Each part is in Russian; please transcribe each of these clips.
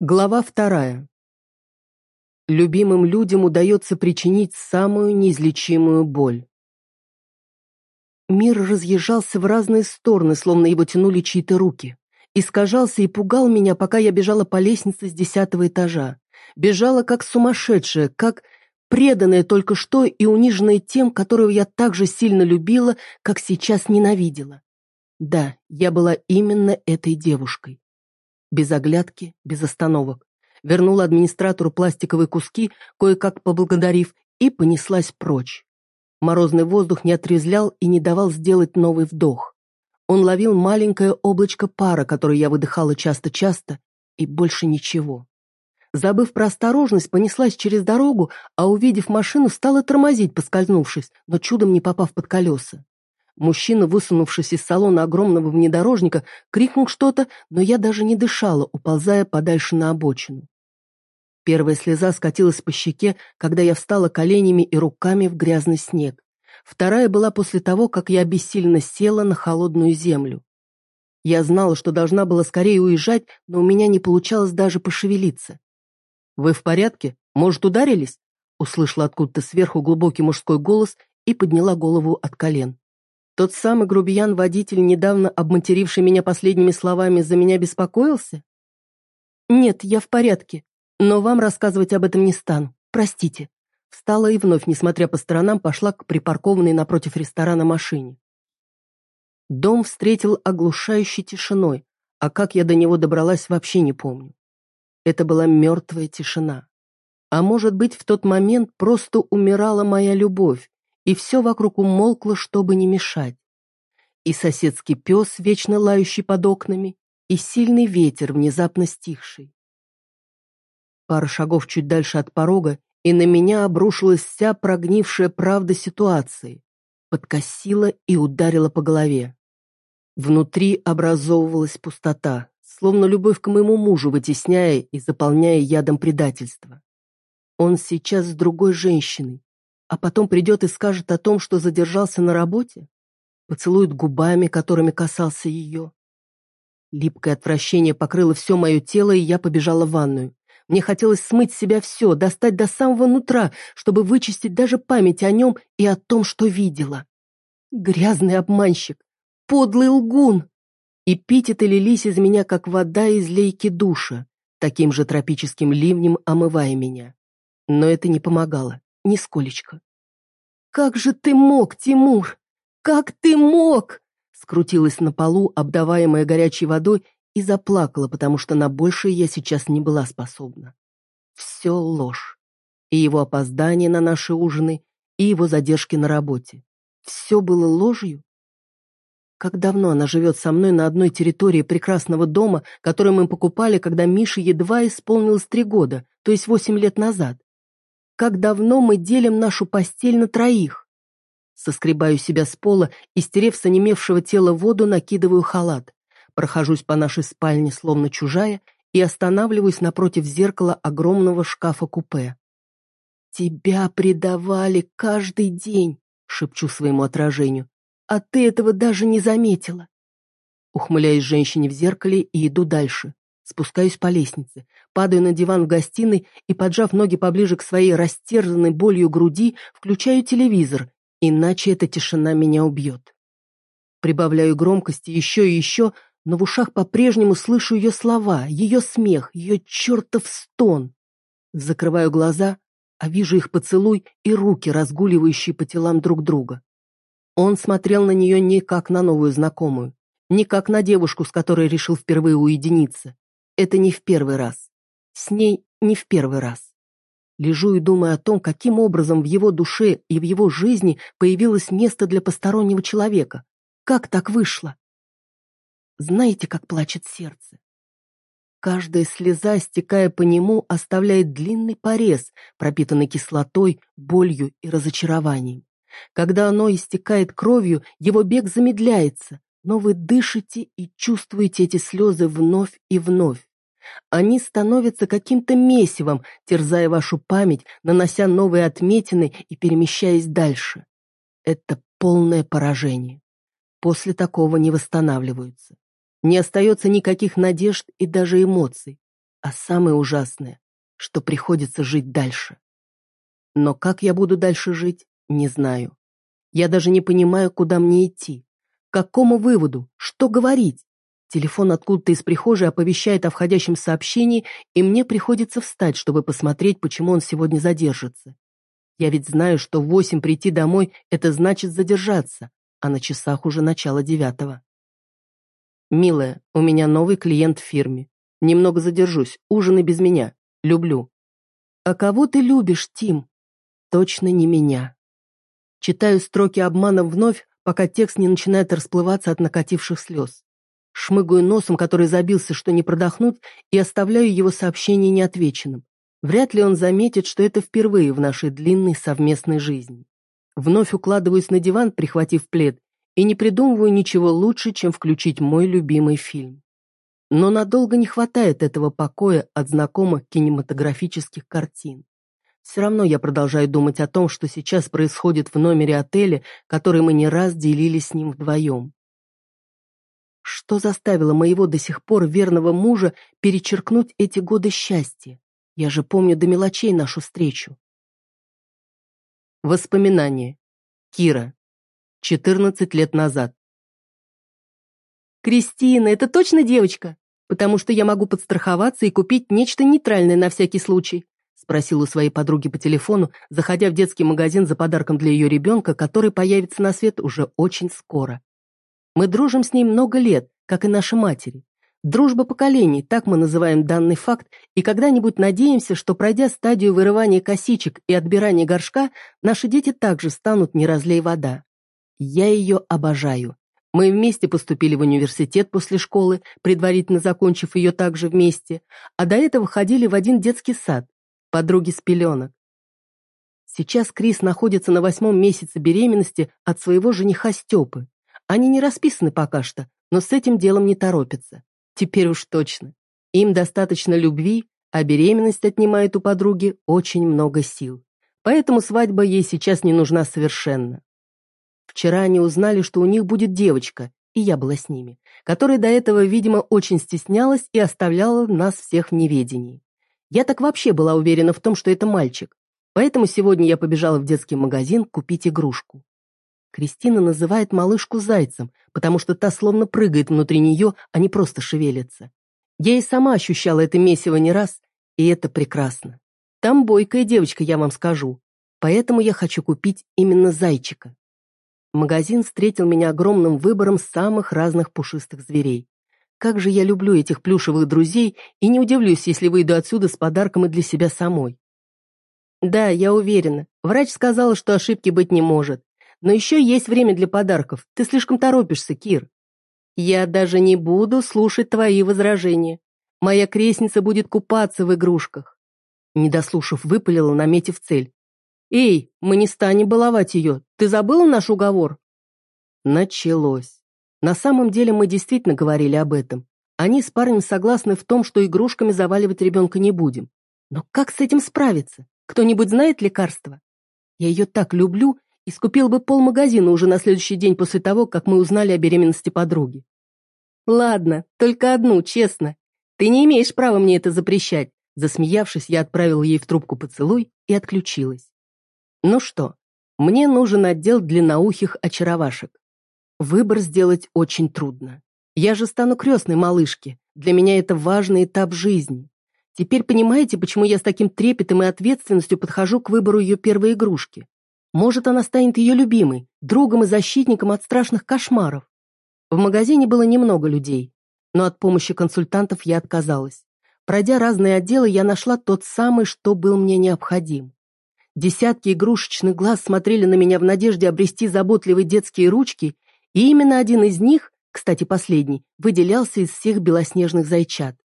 Глава вторая. Любимым людям удается причинить самую неизлечимую боль. Мир разъезжался в разные стороны, словно его тянули чьи-то руки. Искажался и пугал меня, пока я бежала по лестнице с десятого этажа. Бежала как сумасшедшая, как преданная только что и униженная тем, которого я так же сильно любила, как сейчас ненавидела. Да, я была именно этой девушкой без оглядки, без остановок. Вернула администратору пластиковые куски, кое-как поблагодарив, и понеслась прочь. Морозный воздух не отрезлял и не давал сделать новый вдох. Он ловил маленькое облачко пара, которое я выдыхала часто-часто, и больше ничего. Забыв про осторожность, понеслась через дорогу, а увидев машину, стала тормозить, поскользнувшись, но чудом не попав под колеса. Мужчина, высунувшись из салона огромного внедорожника, крикнул что-то, но я даже не дышала, уползая подальше на обочину. Первая слеза скатилась по щеке, когда я встала коленями и руками в грязный снег. Вторая была после того, как я бессильно села на холодную землю. Я знала, что должна была скорее уезжать, но у меня не получалось даже пошевелиться. «Вы в порядке? Может, ударились?» Услышала откуда-то сверху глубокий мужской голос и подняла голову от колен. Тот самый грубиян-водитель, недавно обматеривший меня последними словами, за меня беспокоился? Нет, я в порядке, но вам рассказывать об этом не стану. Простите. Встала и вновь, несмотря по сторонам, пошла к припаркованной напротив ресторана машине. Дом встретил оглушающей тишиной, а как я до него добралась, вообще не помню. Это была мертвая тишина. А может быть, в тот момент просто умирала моя любовь, и все вокруг умолкло, чтобы не мешать. И соседский пес, вечно лающий под окнами, и сильный ветер, внезапно стихший. Пара шагов чуть дальше от порога, и на меня обрушилась вся прогнившая правда ситуации, подкосила и ударила по голове. Внутри образовывалась пустота, словно любовь к моему мужу вытесняя и заполняя ядом предательства. Он сейчас с другой женщиной, а потом придет и скажет о том, что задержался на работе? Поцелует губами, которыми касался ее? Липкое отвращение покрыло все мое тело, и я побежала в ванную. Мне хотелось смыть с себя все, достать до самого нутра, чтобы вычистить даже память о нем и о том, что видела. Грязный обманщик, подлый лгун. Эпитеты лились из меня, как вода из лейки душа, таким же тропическим ливнем омывая меня. Но это не помогало. Нисколечко. «Как же ты мог, Тимур? Как ты мог?» Скрутилась на полу, обдаваемая горячей водой, и заплакала, потому что на большее я сейчас не была способна. Все ложь. И его опоздание на наши ужины, и его задержки на работе. Все было ложью? Как давно она живет со мной на одной территории прекрасного дома, который мы покупали, когда Мише едва исполнилось три года, то есть восемь лет назад? Как давно мы делим нашу постель на троих? Соскребаю себя с пола и, стерев с онемевшего тела воду, накидываю халат. Прохожусь по нашей спальне, словно чужая, и останавливаюсь напротив зеркала огромного шкафа-купе. «Тебя предавали каждый день», — шепчу своему отражению, «а ты этого даже не заметила». Ухмыляюсь женщине в зеркале и иду дальше. Спускаюсь по лестнице, падаю на диван в гостиной и, поджав ноги поближе к своей растерзанной болью груди, включаю телевизор, иначе эта тишина меня убьет. Прибавляю громкости еще и еще, но в ушах по-прежнему слышу ее слова, ее смех, ее чертов стон. Закрываю глаза, а вижу их поцелуй и руки, разгуливающие по телам друг друга. Он смотрел на нее не как на новую знакомую, не как на девушку, с которой решил впервые уединиться, это не в первый раз. С ней не в первый раз. Лежу и думаю о том, каким образом в его душе и в его жизни появилось место для постороннего человека. Как так вышло? Знаете, как плачет сердце? Каждая слеза, стекая по нему, оставляет длинный порез, пропитанный кислотой, болью и разочарованием. Когда оно истекает кровью, его бег замедляется, но вы дышите и чувствуете эти слезы вновь и вновь. Они становятся каким-то месивом, терзая вашу память, нанося новые отметины и перемещаясь дальше. Это полное поражение. После такого не восстанавливаются. Не остается никаких надежд и даже эмоций. А самое ужасное, что приходится жить дальше. Но как я буду дальше жить, не знаю. Я даже не понимаю, куда мне идти. К какому выводу? Что говорить? Телефон откуда-то из прихожей оповещает о входящем сообщении, и мне приходится встать, чтобы посмотреть, почему он сегодня задержится. Я ведь знаю, что в восемь прийти домой – это значит задержаться, а на часах уже начало девятого. «Милая, у меня новый клиент в фирме. Немного задержусь, ужины без меня. Люблю». «А кого ты любишь, Тим?» «Точно не меня». Читаю строки обманом вновь, пока текст не начинает расплываться от накативших слез. Шмыгаю носом, который забился, что не продохнуть, и оставляю его сообщение неотвеченным. Вряд ли он заметит, что это впервые в нашей длинной совместной жизни. Вновь укладываюсь на диван, прихватив плед, и не придумываю ничего лучше, чем включить мой любимый фильм. Но надолго не хватает этого покоя от знакомых кинематографических картин. Все равно я продолжаю думать о том, что сейчас происходит в номере отеля, который мы не раз делили с ним вдвоем. Что заставило моего до сих пор верного мужа перечеркнуть эти годы счастья? Я же помню до мелочей нашу встречу. Воспоминания. Кира. 14 лет назад. «Кристина, это точно девочка? Потому что я могу подстраховаться и купить нечто нейтральное на всякий случай», спросил у своей подруги по телефону, заходя в детский магазин за подарком для ее ребенка, который появится на свет уже очень скоро. Мы дружим с ней много лет, как и наши матери. Дружба поколений, так мы называем данный факт, и когда-нибудь надеемся, что пройдя стадию вырывания косичек и отбирания горшка, наши дети также станут не разлей вода. Я ее обожаю. Мы вместе поступили в университет после школы, предварительно закончив ее также вместе, а до этого ходили в один детский сад, подруги с пеленок. Сейчас Крис находится на восьмом месяце беременности от своего жениха Степы. Они не расписаны пока что, но с этим делом не торопятся. Теперь уж точно. Им достаточно любви, а беременность отнимает у подруги очень много сил. Поэтому свадьба ей сейчас не нужна совершенно. Вчера они узнали, что у них будет девочка, и я была с ними, которая до этого, видимо, очень стеснялась и оставляла нас всех в неведении. Я так вообще была уверена в том, что это мальчик, поэтому сегодня я побежала в детский магазин купить игрушку. Кристина называет малышку зайцем, потому что та словно прыгает внутри нее, а не просто шевелится. Я и сама ощущала это месиво не раз, и это прекрасно. Там бойкая девочка, я вам скажу. Поэтому я хочу купить именно зайчика. Магазин встретил меня огромным выбором самых разных пушистых зверей. Как же я люблю этих плюшевых друзей и не удивлюсь, если выйду отсюда с подарком и для себя самой. Да, я уверена. Врач сказал, что ошибки быть не может. Но еще есть время для подарков. Ты слишком торопишься, Кир. Я даже не буду слушать твои возражения. Моя крестница будет купаться в игрушках. Не дослушав, выпалила, наметив цель. «Эй, мы не станем баловать ее. Ты забыла наш уговор?» Началось. На самом деле мы действительно говорили об этом. Они с парнем согласны в том, что игрушками заваливать ребенка не будем. Но как с этим справиться? Кто-нибудь знает лекарство? Я ее так люблю и скупил бы полмагазина уже на следующий день после того, как мы узнали о беременности подруги. Ладно, только одну, честно. Ты не имеешь права мне это запрещать. Засмеявшись, я отправил ей в трубку поцелуй и отключилась. Ну что, мне нужен отдел длинноухих очаровашек. Выбор сделать очень трудно. Я же стану крестной малышки. Для меня это важный этап жизни. Теперь понимаете, почему я с таким трепетом и ответственностью подхожу к выбору ее первой игрушки? Может, она станет ее любимой, другом и защитником от страшных кошмаров. В магазине было немного людей, но от помощи консультантов я отказалась. Пройдя разные отделы, я нашла тот самый, что был мне необходим. Десятки игрушечных глаз смотрели на меня в надежде обрести заботливые детские ручки, и именно один из них, кстати, последний, выделялся из всех белоснежных зайчат.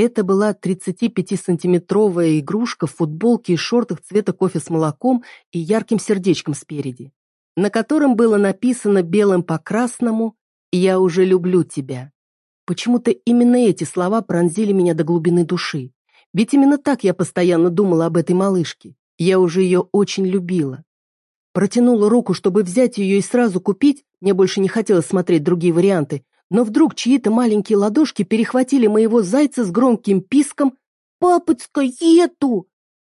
Это была 35-сантиметровая игрушка в футболке и шортах цвета кофе с молоком и ярким сердечком спереди, на котором было написано белым по красному «Я уже люблю тебя». Почему-то именно эти слова пронзили меня до глубины души. Ведь именно так я постоянно думала об этой малышке. Я уже ее очень любила. Протянула руку, чтобы взять ее и сразу купить, мне больше не хотелось смотреть другие варианты, но вдруг чьи-то маленькие ладошки перехватили моего зайца с громким писком «Папочка, ету!».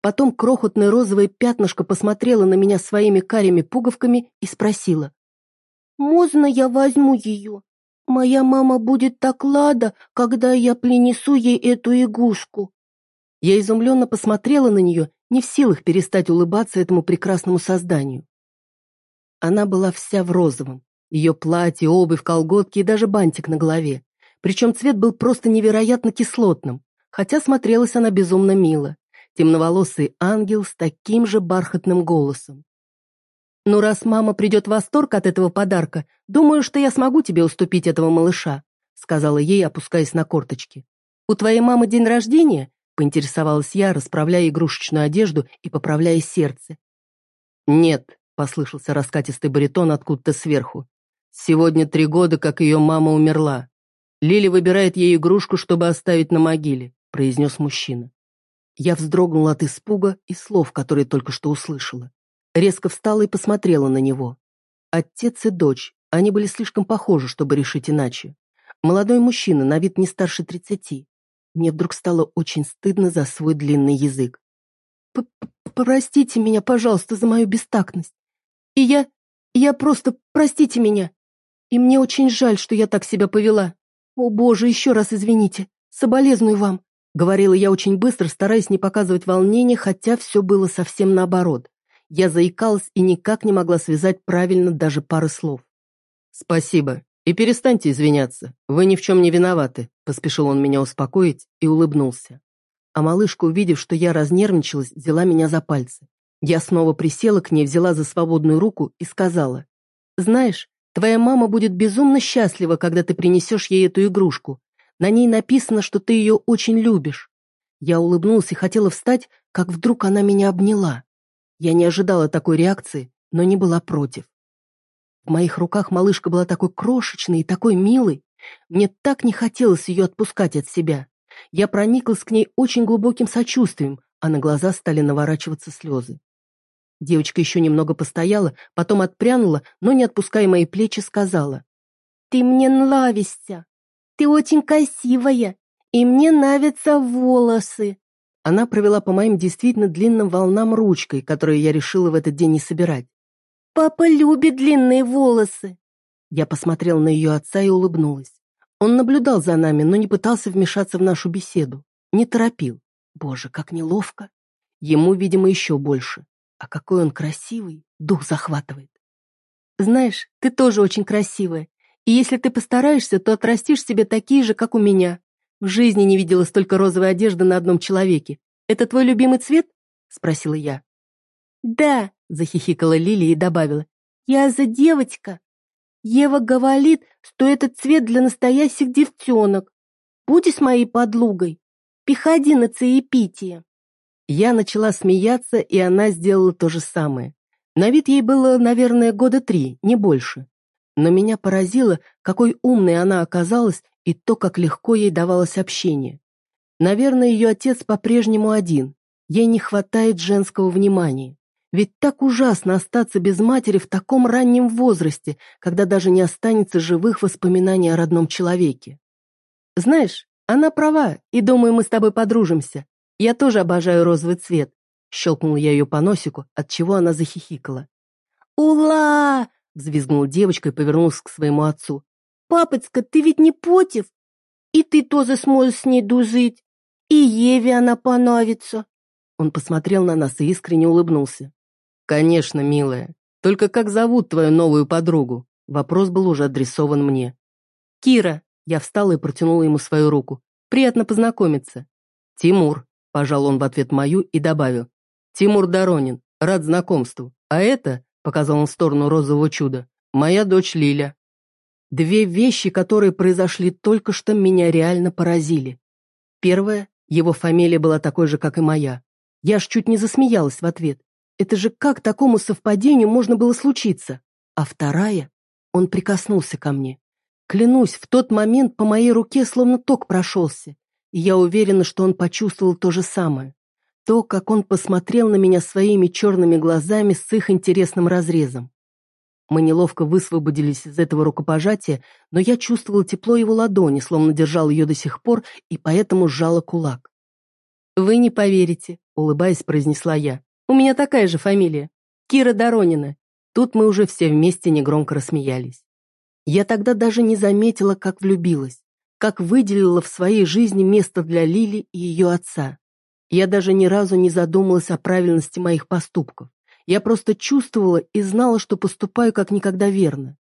Потом крохотное розовое пятнышко посмотрело на меня своими карими пуговками и спросила. «Можно я возьму ее? Моя мама будет так лада, когда я принесу ей эту игрушку». Я изумленно посмотрела на нее, не в силах перестать улыбаться этому прекрасному созданию. Она была вся в розовом. Ее платье, обувь, колготки и даже бантик на голове. Причем цвет был просто невероятно кислотным, хотя смотрелась она безумно мило. Темноволосый ангел с таким же бархатным голосом. «Ну, раз мама придет в восторг от этого подарка, думаю, что я смогу тебе уступить этого малыша», сказала ей, опускаясь на корточки. «У твоей мамы день рождения?» поинтересовалась я, расправляя игрушечную одежду и поправляя сердце. «Нет», — послышался раскатистый баритон откуда-то сверху. «Сегодня три года, как ее мама умерла. Лили выбирает ей игрушку, чтобы оставить на могиле», — произнес мужчина. Я вздрогнула от испуга и слов, которые только что услышала. Резко встала и посмотрела на него. Отец и дочь, они были слишком похожи, чтобы решить иначе. Молодой мужчина, на вид не старше тридцати. Мне вдруг стало очень стыдно за свой длинный язык. П «Простите меня, пожалуйста, за мою бестактность. И я... я просто... простите меня. И мне очень жаль, что я так себя повела. О, боже, еще раз извините. Соболезную вам», — говорила я очень быстро, стараясь не показывать волнения, хотя все было совсем наоборот. Я заикалась и никак не могла связать правильно даже пары слов. «Спасибо. И перестаньте извиняться. Вы ни в чем не виноваты», — поспешил он меня успокоить и улыбнулся. А малышка, увидев, что я разнервничалась, взяла меня за пальцы. Я снова присела к ней, взяла за свободную руку и сказала, «Знаешь, твоя мама будет безумно счастлива, когда ты принесешь ей эту игрушку. На ней написано, что ты ее очень любишь». Я улыбнулась и хотела встать, как вдруг она меня обняла. Я не ожидала такой реакции, но не была против. В моих руках малышка была такой крошечной и такой милой. Мне так не хотелось ее отпускать от себя. Я прониклась к ней очень глубоким сочувствием, а на глаза стали наворачиваться слезы. Девочка еще немного постояла, потом отпрянула, но, не отпуская мои плечи, сказала. «Ты мне нравишься. Ты очень красивая, и мне нравятся волосы. Она провела по моим действительно длинным волнам ручкой, которую я решила в этот день не собирать. «Папа любит длинные волосы!» Я посмотрела на ее отца и улыбнулась. Он наблюдал за нами, но не пытался вмешаться в нашу беседу. Не торопил. Боже, как неловко. Ему, видимо, еще больше. А какой он красивый, дух захватывает. Знаешь, ты тоже очень красивая. И если ты постараешься, то отрастишь себе такие же, как у меня. В жизни не видела столько розовой одежды на одном человеке. Это твой любимый цвет? Спросила я. Да, захихикала Лили и добавила. Я за девочка. Ева говорит, что этот цвет для настоящих девчонок. Будешь моей подлугой? Приходи на цеепитие. Я начала смеяться, и она сделала то же самое. На вид ей было, наверное, года три, не больше. Но меня поразило, какой умной она оказалась и то, как легко ей давалось общение. Наверное, ее отец по-прежнему один. Ей не хватает женского внимания. Ведь так ужасно остаться без матери в таком раннем возрасте, когда даже не останется живых воспоминаний о родном человеке. Знаешь, она права, и думаю, мы с тобой подружимся. Я тоже обожаю розовый цвет. Щелкнул я ее по носику, от чего она захихикала. «Ула!» — взвизгнула девочка и повернулась к своему отцу. «Папочка, ты ведь не против? И ты тоже сможешь с ней дружить. И Еве она понравится». Он посмотрел на нас и искренне улыбнулся. «Конечно, милая. Только как зовут твою новую подругу?» Вопрос был уже адресован мне. «Кира». Я встала и протянула ему свою руку. «Приятно познакомиться». «Тимур», — пожал он в ответ мою и добавил. «Тимур Доронин, рад знакомству. А это, — показал он в сторону розового чуда, — моя дочь Лиля». Две вещи, которые произошли только что, меня реально поразили. Первое, его фамилия была такой же, как и моя. Я аж чуть не засмеялась в ответ. Это же как такому совпадению можно было случиться? А вторая, он прикоснулся ко мне. Клянусь, в тот момент по моей руке словно ток прошелся, и я уверена, что он почувствовал то же самое. То, как он посмотрел на меня своими черными глазами с их интересным разрезом. Мы неловко высвободились из этого рукопожатия, но я чувствовала тепло его ладони, словно держал ее до сих пор, и поэтому сжала кулак. «Вы не поверите», — улыбаясь, произнесла я. «У меня такая же фамилия. Кира Доронина». Тут мы уже все вместе негромко рассмеялись. Я тогда даже не заметила, как влюбилась, как выделила в своей жизни место для Лили и ее отца. Я даже ни разу не задумалась о правильности моих поступков. Я просто чувствовала и знала, что поступаю как никогда верно.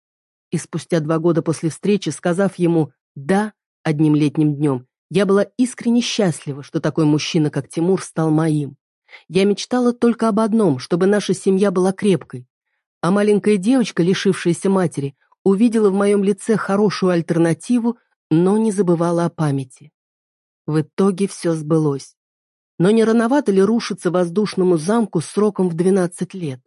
И спустя два года после встречи, сказав ему «да» одним летним днем, я была искренне счастлива, что такой мужчина, как Тимур, стал моим. Я мечтала только об одном, чтобы наша семья была крепкой. А маленькая девочка, лишившаяся матери, увидела в моем лице хорошую альтернативу, но не забывала о памяти. В итоге все сбылось. Но не рановато ли рушиться воздушному замку сроком в 12 лет?